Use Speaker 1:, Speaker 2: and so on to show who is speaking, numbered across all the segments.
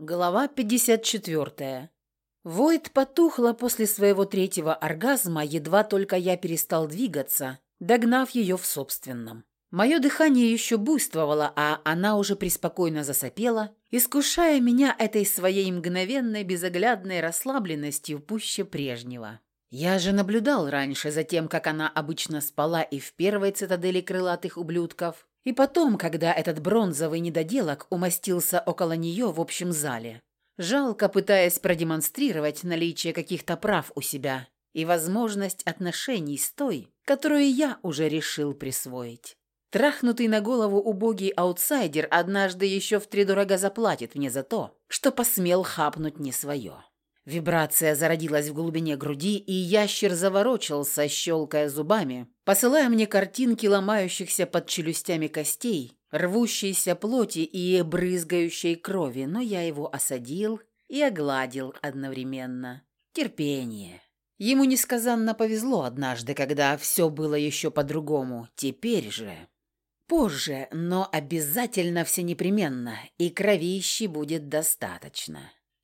Speaker 1: Глава 54. Войд потухла после своего третьего оргазма, едва только я перестал двигаться, догнав ее в собственном. Мое дыхание еще буйствовало, а она уже преспокойно засопела, искушая меня этой своей мгновенной безоглядной расслабленностью пуще прежнего. Я же наблюдал раньше за тем, как она обычно спала и в первой цитадели крылатых ублюдков, и потом, когда этот бронзовый недоделок умостился около нее в общем зале, жалко пытаясь продемонстрировать наличие каких-то прав у себя и возможность отношений с той, которую я уже решил присвоить. Трахнутый на голову убогий аутсайдер однажды еще втридорога заплатит мне за то, что посмел хапнуть не свое. Вибрация зародилась в глубине груди, и ящер заворочился, щелкая зубами, посылая мне картинки ломающихся под челюстями костей, рвущейся плоти и брызгающей крови, но я его осадил и огладил одновременно. Терпение. Ему несказанно повезло однажды, когда все было еще по-другому. Теперь же... Позже, но обязательно всенепременно, и кровищи будет достаточно.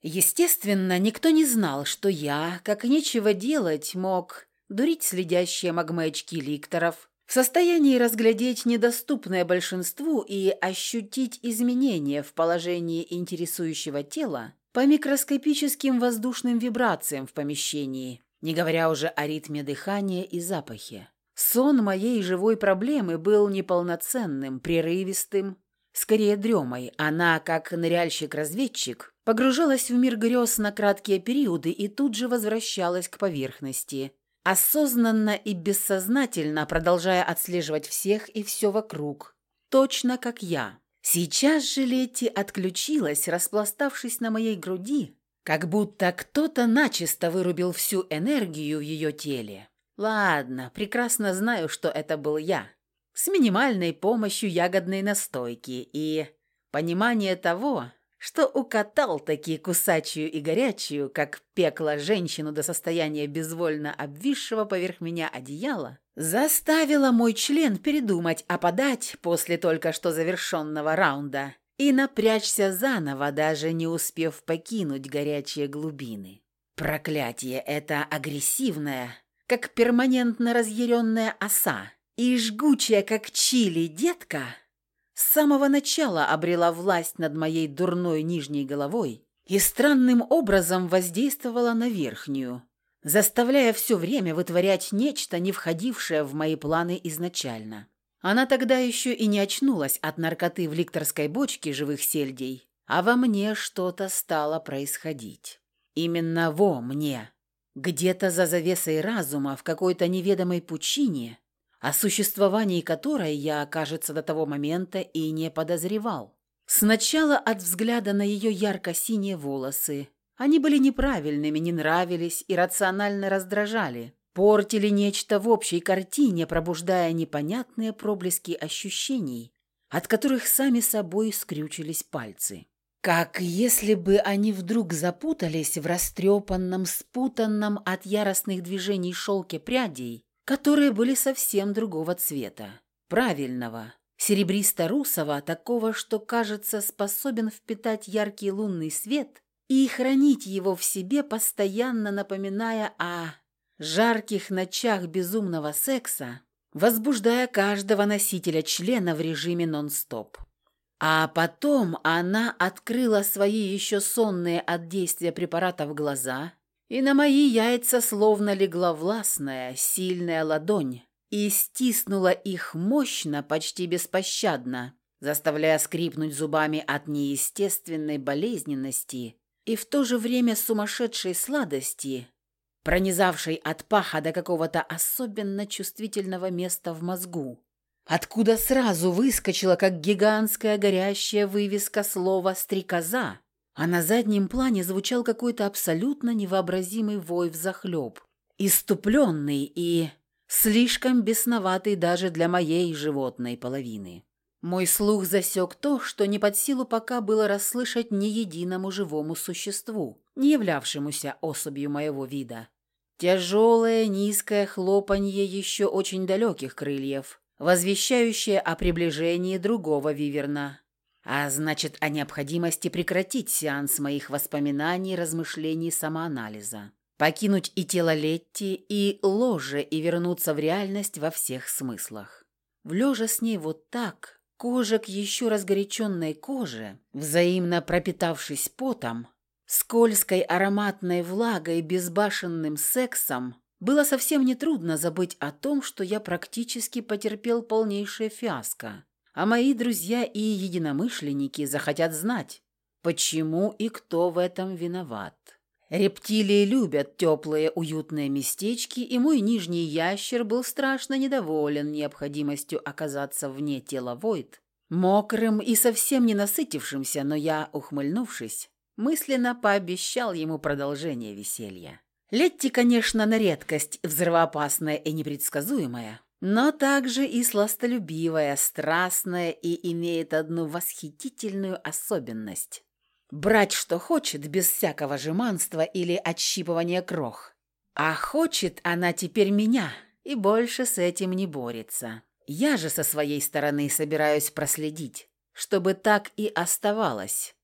Speaker 1: Естественно, никто не знал, что я, как нечего делать, мог дурить следящие магмы-очки ликторов, в состоянии разглядеть недоступное большинству и ощутить изменения в положении интересующего тела по микроскопическим воздушным вибрациям в помещении, не говоря уже о ритме дыхания и запахе. Сон моей живой проблемы был неполноценным, прерывистым, скорее дремой. Она, как ныряльщик-разведчик, погружалась в мир грез на краткие периоды и тут же возвращалась к поверхности, осознанно и бессознательно продолжая отслеживать всех и все вокруг, точно как я. Сейчас же Летти отключилась, распластавшись на моей груди, как будто кто-то начисто вырубил всю энергию в ее теле. Ладно, прекрасно знаю, что это был я. С минимальной помощью ягодной настойки и понимание того, что укатал таки кусачую и горячую, как пекло женщину до состояния безвольно обвисшего поверх меня одеяла, заставило мой член передумать опадать после только что завершенного раунда и напрячься заново, даже не успев покинуть горячие глубины. Проклятие это агрессивное, как перманентно разъяренная оса, и жгучая, как чили, детка — с самого начала обрела власть над моей дурной нижней головой и странным образом воздействовала на верхнюю, заставляя все время вытворять нечто, не входившее в мои планы изначально. Она тогда еще и не очнулась от наркоты в ликторской бочке живых сельдей, а во мне что-то стало происходить. Именно во мне. Где-то за завесой разума, в какой-то неведомой пучине – о существовании которой я, кажется, до того момента и не подозревал. Сначала от взгляда на ее ярко-синие волосы. Они были неправильными, не нравились и рационально раздражали. Портили нечто в общей картине, пробуждая непонятные проблески ощущений, от которых сами собой скрючились пальцы. Как если бы они вдруг запутались в растрепанном, спутанном от яростных движений шелке прядей которые были совсем другого цвета. Правильного, серебристо-русого, такого, что, кажется, способен впитать яркий лунный свет и хранить его в себе, постоянно напоминая о жарких ночах безумного секса, возбуждая каждого носителя члена в режиме нон-стоп. А потом она открыла свои еще сонные от действия препаратов глаза – и на мои яйца словно легла властная, сильная ладонь и стиснула их мощно, почти беспощадно, заставляя скрипнуть зубами от неестественной болезненности и в то же время сумасшедшей сладости, пронизавшей от паха до какого-то особенно чувствительного места в мозгу, откуда сразу выскочила, как гигантская горящая вывеска слова «стрекоза», а на заднем плане звучал какой-то абсолютно невообразимый вой взахлеб, иступленный и слишком бесноватый даже для моей животной половины. Мой слух засек то, что не под силу пока было расслышать ни единому живому существу, не являвшемуся особью моего вида. Тяжелое низкое хлопанье еще очень далеких крыльев, возвещающее о приближении другого виверна, А значит, о необходимости прекратить сеанс моих воспоминаний, размышлений, самоанализа. Покинуть и тело Летти, и ложе, и вернуться в реальность во всех смыслах. В лежа с ней вот так, кожа к еще разгоряченной коже, взаимно пропитавшись потом, скользкой ароматной влагой, безбашенным сексом, было совсем нетрудно забыть о том, что я практически потерпел полнейшее фиаско а мои друзья и единомышленники захотят знать, почему и кто в этом виноват. Рептилии любят теплые уютные местечки, и мой нижний ящер был страшно недоволен необходимостью оказаться вне тела Войд, мокрым и совсем не насытившимся, но я, ухмыльнувшись, мысленно пообещал ему продолжение веселья. Летти, конечно, на редкость взрывоопасная и непредсказуемая, но также и сластолюбивая, страстная и имеет одну восхитительную особенность. Брать, что хочет, без всякого жеманства или отщипывания крох. А хочет она теперь меня, и больше с этим не борется. Я же со своей стороны собираюсь проследить, чтобы так и оставалось.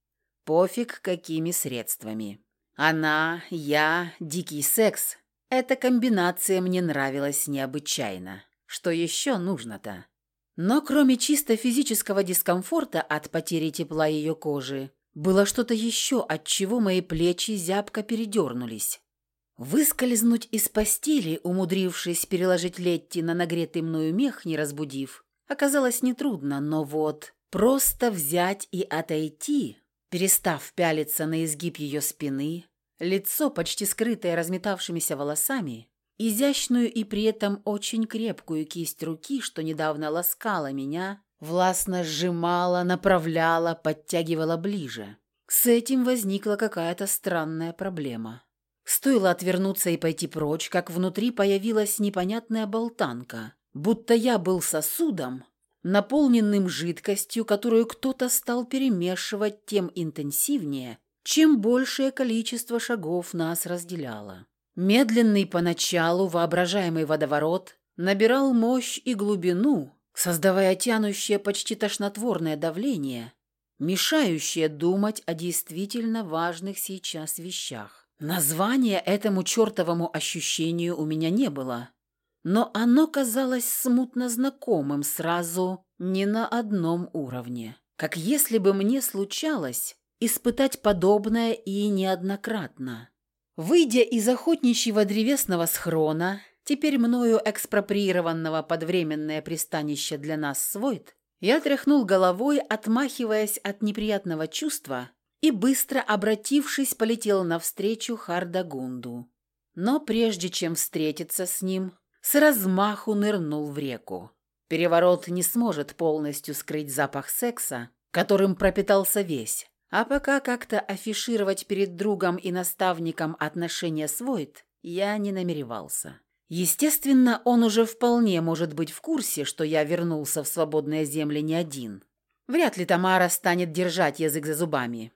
Speaker 1: Пофиг, какими средствами. Она, я, дикий секс – эта комбинация мне нравилась необычайно. Что еще нужно-то? Но кроме чисто физического дискомфорта от потери тепла ее кожи, было что-то еще, от чего мои плечи зябко передернулись. Выскользнуть из постели, умудрившись переложить Летти на нагретый мною мех, не разбудив, оказалось нетрудно, но вот просто взять и отойти, перестав пялиться на изгиб ее спины, лицо, почти скрытое разметавшимися волосами, изящную и при этом очень крепкую кисть руки, что недавно ласкала меня, властно сжимала, направляла, подтягивала ближе. С этим возникла какая-то странная проблема. Стоило отвернуться и пойти прочь, как внутри появилась непонятная болтанка, будто я был сосудом, наполненным жидкостью, которую кто-то стал перемешивать тем интенсивнее, чем большее количество шагов нас разделяло. Медленный поначалу воображаемый водоворот набирал мощь и глубину, создавая тянущее почти тошнотворное давление, мешающее думать о действительно важных сейчас вещах. Названия этому чертовому ощущению у меня не было, но оно казалось смутно знакомым сразу не на одном уровне, как если бы мне случалось испытать подобное и неоднократно. Выйдя из охотничьего древесного схрона, теперь мною экспроприированного под временное пристанище для нас свойт, я тряхнул головой, отмахиваясь от неприятного чувства, и, быстро обратившись, полетел навстречу Хардагунду. Но прежде чем встретиться с ним, с размаху нырнул в реку. Переворот не сможет полностью скрыть запах секса, которым пропитался весь, а пока как-то афишировать перед другом и наставником отношения с Войт я не намеревался. Естественно, он уже вполне может быть в курсе, что я вернулся в свободные земли не один. Вряд ли Тамара станет держать язык за зубами.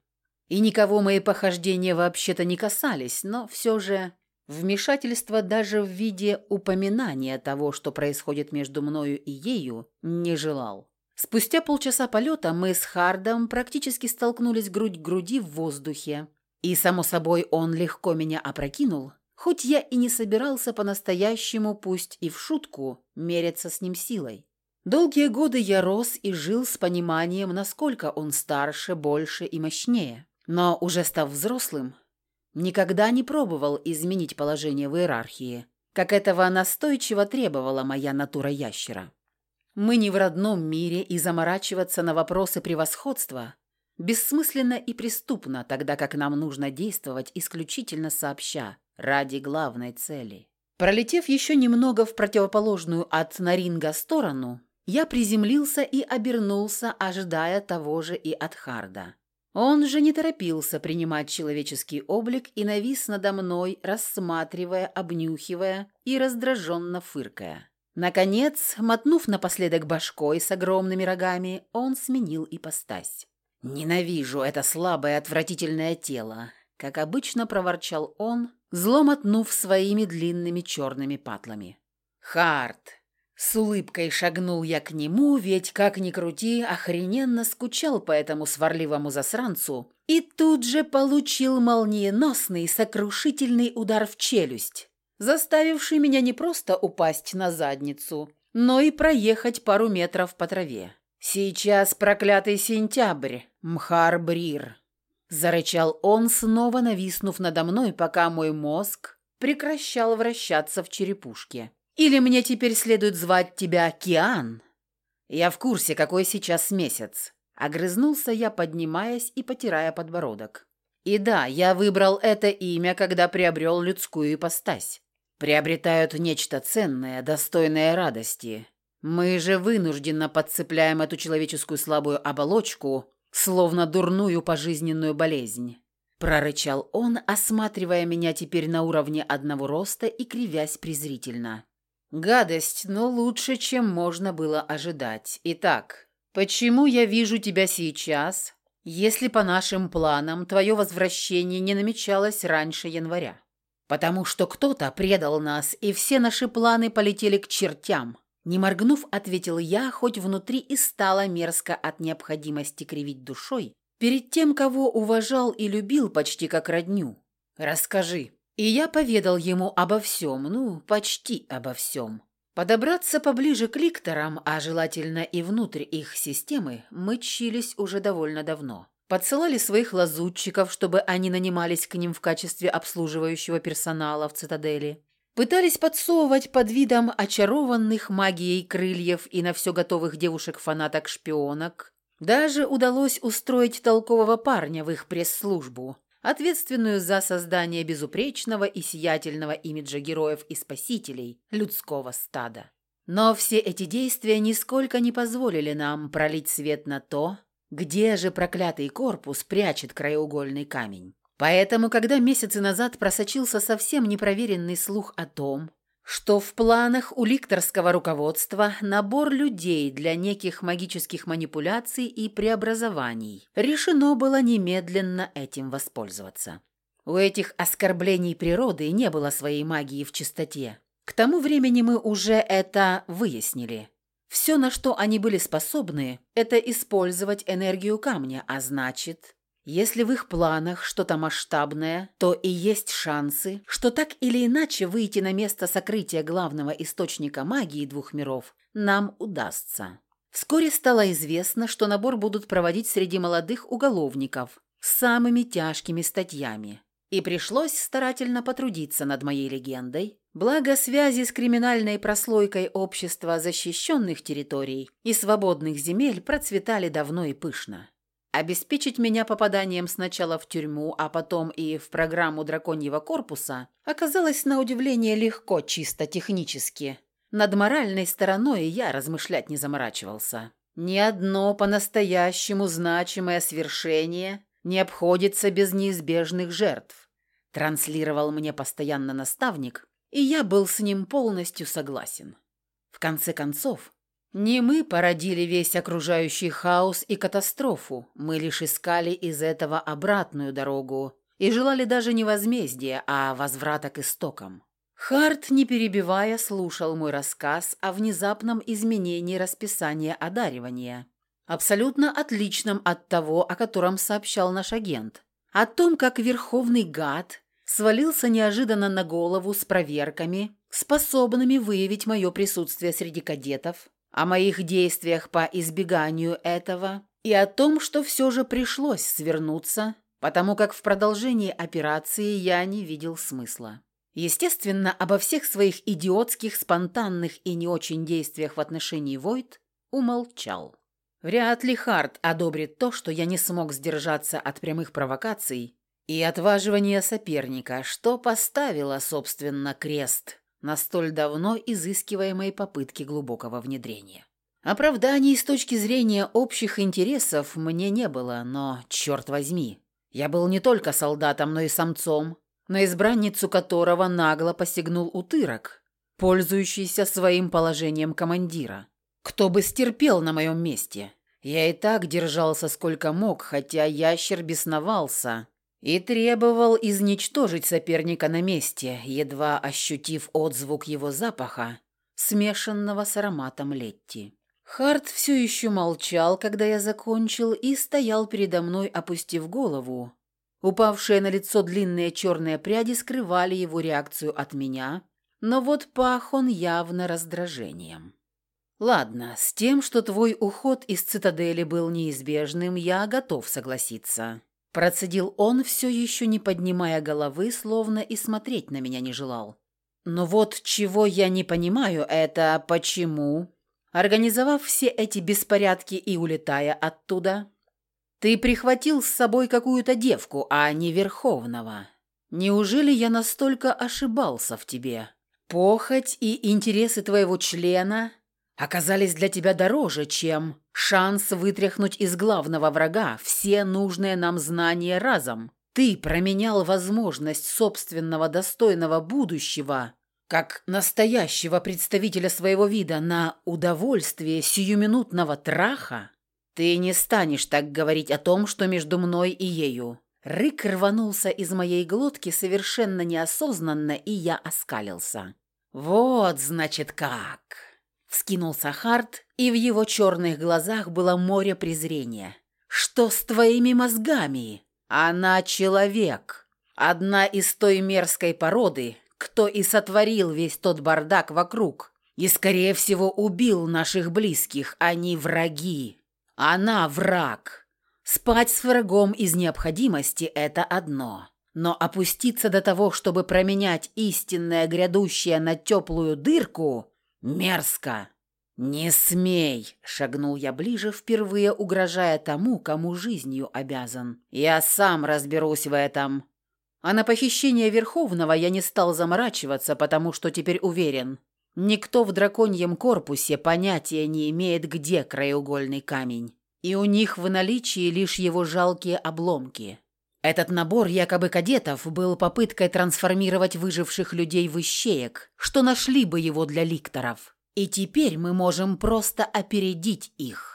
Speaker 1: И никого мои похождения вообще-то не касались, но все же вмешательство даже в виде упоминания того, что происходит между мною и ею, не желал. Спустя полчаса полета мы с Хардом практически столкнулись грудь к груди в воздухе. И, само собой, он легко меня опрокинул, хоть я и не собирался по-настоящему, пусть и в шутку, мериться с ним силой. Долгие годы я рос и жил с пониманием, насколько он старше, больше и мощнее. Но уже став взрослым, никогда не пробовал изменить положение в иерархии, как этого настойчиво требовала моя натура ящера. Мы не в родном мире, и заморачиваться на вопросы превосходства бессмысленно и преступно, тогда как нам нужно действовать исключительно сообща, ради главной цели. Пролетев еще немного в противоположную от Наринга сторону, я приземлился и обернулся, ожидая того же и от Харда. Он же не торопился принимать человеческий облик и навис надо мной, рассматривая, обнюхивая и раздраженно фыркая. Наконец, мотнув напоследок башкой с огромными рогами, он сменил ипостась. «Ненавижу это слабое отвратительное тело», — как обычно проворчал он, зло мотнув своими длинными черными патлами. «Харт, С улыбкой шагнул я к нему, ведь, как ни крути, охрененно скучал по этому сварливому засранцу, и тут же получил молниеносный, сокрушительный удар в челюсть, заставивший меня не просто упасть на задницу, но и проехать пару метров по траве. «Сейчас проклятый сентябрь, Мхар-Брир!» Зарычал он, снова нависнув надо мной, пока мой мозг прекращал вращаться в черепушке. Или мне теперь следует звать тебя Киан? Я в курсе, какой сейчас месяц. Огрызнулся я, поднимаясь и потирая подбородок. И да, я выбрал это имя, когда приобрел людскую ипостась. Приобретают нечто ценное, достойное радости. Мы же вынужденно подцепляем эту человеческую слабую оболочку, словно дурную пожизненную болезнь. Прорычал он, осматривая меня теперь на уровне одного роста и кривясь презрительно. Гадость, но лучше, чем можно было ожидать. Итак, почему я вижу тебя сейчас, если по нашим планам твое возвращение не намечалось раньше января? Потому что кто-то предал нас, и все наши планы полетели к чертям. Не моргнув, ответил я, хоть внутри и стало мерзко от необходимости кривить душой, перед тем, кого уважал и любил почти как родню. Расскажи, и я поведал ему обо всем, ну, почти обо всем. Подобраться поближе к ликторам, а желательно и внутрь их системы, мы чились уже довольно давно. Подсылали своих лазутчиков, чтобы они нанимались к ним в качестве обслуживающего персонала в цитадели. Пытались подсовывать под видом очарованных магией крыльев и на все готовых девушек-фанаток-шпионок. Даже удалось устроить толкового парня в их пресс-службу, ответственную за создание безупречного и сиятельного имиджа героев и спасителей людского стада. Но все эти действия нисколько не позволили нам пролить свет на то, где же проклятый корпус прячет краеугольный камень. Поэтому, когда месяцы назад просочился совсем непроверенный слух о том, что в планах у ликторского руководства набор людей для неких магических манипуляций и преобразований. Решено было немедленно этим воспользоваться. У этих оскорблений природы не было своей магии в чистоте. К тому времени мы уже это выяснили. Все, на что они были способны, это использовать энергию камня, а значит, если в их планах что-то масштабное, то и есть шансы, что так или иначе выйти на место сокрытия главного источника магии двух миров нам удастся. Вскоре стало известно, что набор будут проводить среди молодых уголовников с самыми тяжкими статьями. И пришлось старательно потрудиться над моей легендой, благо связи с криминальной прослойкой общества защищенных территорий и свободных земель процветали давно и пышно. Обеспечить меня попаданием сначала в тюрьму, а потом и в программу драконьего корпуса оказалось на удивление легко чисто технически. Над моральной стороной я размышлять не заморачивался. Ни одно по-настоящему значимое свершение не обходится без неизбежных жертв. Транслировал мне постоянно наставник, и я был с ним полностью согласен. В конце концов, не мы породили весь окружающий хаос и катастрофу, мы лишь искали из этого обратную дорогу и желали даже не возмездия, а возврата к истокам. Харт, не перебивая, слушал мой рассказ о внезапном изменении расписания одаривания, абсолютно отличном от того, о котором сообщал наш агент, о том, как верховный гад свалился неожиданно на голову с проверками, способными выявить мое присутствие среди кадетов, о моих действиях по избеганию этого и о том, что все же пришлось свернуться, потому как в продолжении операции я не видел смысла. Естественно, обо всех своих идиотских, спонтанных и не очень действиях в отношении Войт умолчал. Вряд ли Харт одобрит то, что я не смог сдержаться от прямых провокаций и отваживания соперника, что поставило, собственно, крест на столь давно изыскиваемой попытке глубокого внедрения. Оправданий с точки зрения общих интересов мне не было, но, черт возьми, я был не только солдатом, но и самцом, на избранницу которого нагло посягнул утырок, пользующийся своим положением командира. Кто бы стерпел на моем месте? Я и так держался сколько мог, хотя ящер бесновался, и требовал изничтожить соперника на месте, едва ощутив отзвук его запаха, смешанного с ароматом летти. Харт все еще молчал, когда я закончил, и стоял передо мной, опустив голову. Упавшие на лицо длинные черные пряди скрывали его реакцию от меня, но вот пах он явно раздражением. «Ладно, с тем, что твой уход из цитадели был неизбежным, я готов согласиться». Процедил он, все еще не поднимая головы, словно и смотреть на меня не желал. «Но вот чего я не понимаю, это почему Организовав все эти беспорядки и улетая оттуда, ты прихватил с собой какую-то девку, а не Верховного. Неужели я настолько ошибался в тебе? Похоть и интересы твоего члена оказались для тебя дороже, чем шанс вытряхнуть из главного врага все нужные нам знания разом. Ты променял возможность собственного достойного будущего как настоящего представителя своего вида на удовольствие сиюминутного траха, ты не станешь так говорить о том, что между мной и ею. Рык рванулся из моей глотки совершенно неосознанно, и я оскалился. «Вот, значит, как!» Вскинулся Харт, и в его черных глазах было море презрения. «Что с твоими мозгами? Она человек. Одна из той мерзкой породы, кто и сотворил весь тот бардак вокруг. И, скорее всего, убил наших близких, они враги. Она враг. Спать с врагом из необходимости – это одно. Но опуститься до того, чтобы променять истинное грядущее на теплую дырку – мерзко. «Не смей!» – шагнул я ближе, впервые угрожая тому, кому жизнью обязан. «Я сам разберусь в этом. А на похищение Верховного я не стал заморачиваться, потому что теперь уверен, никто в драконьем корпусе понятия не имеет, где краеугольный камень. И у них в наличии лишь его жалкие обломки. Этот набор якобы кадетов был попыткой трансформировать выживших людей в ищеек, что нашли бы его для ликторов. И теперь мы можем просто опередить их.